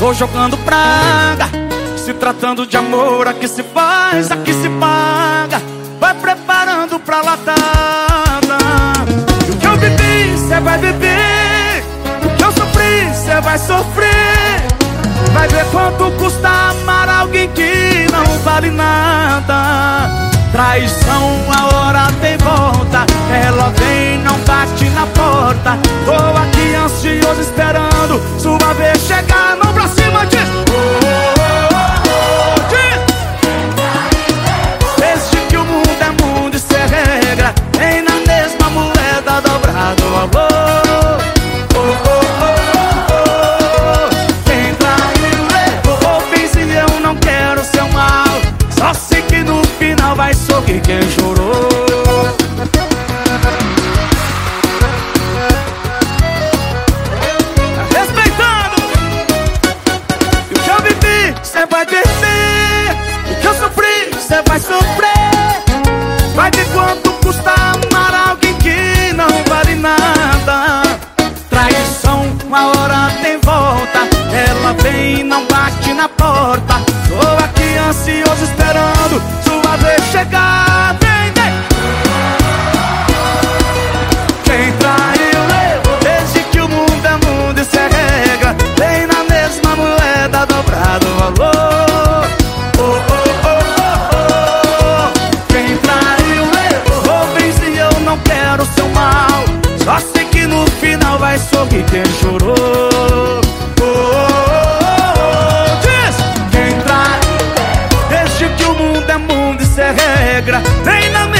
Tô jogando praga Se tratando de amor Aqui se faz, aqui se paga. Vai preparando pra latada. O que eu bebi, cê vai beber O que eu sofri, cê vai sofrer. Vai ver quanto custa amar alguém que não vale nada. Traição, a hora tem volta. Ela vem, não bate na porta vai sorrir quem chorou Respeitando. O que eu vivi, cê vai viver O que eu sofri, cê vai sofrer. Vai ver quanto custa amar alguém que não vale nada Traição, uma hora tem volta. Ela vem e não bate na porta final vai sorrir quem chorou oh, oh, oh, oh. Diz Quem traiu Desde que o mundo é mundo isso é regra mesma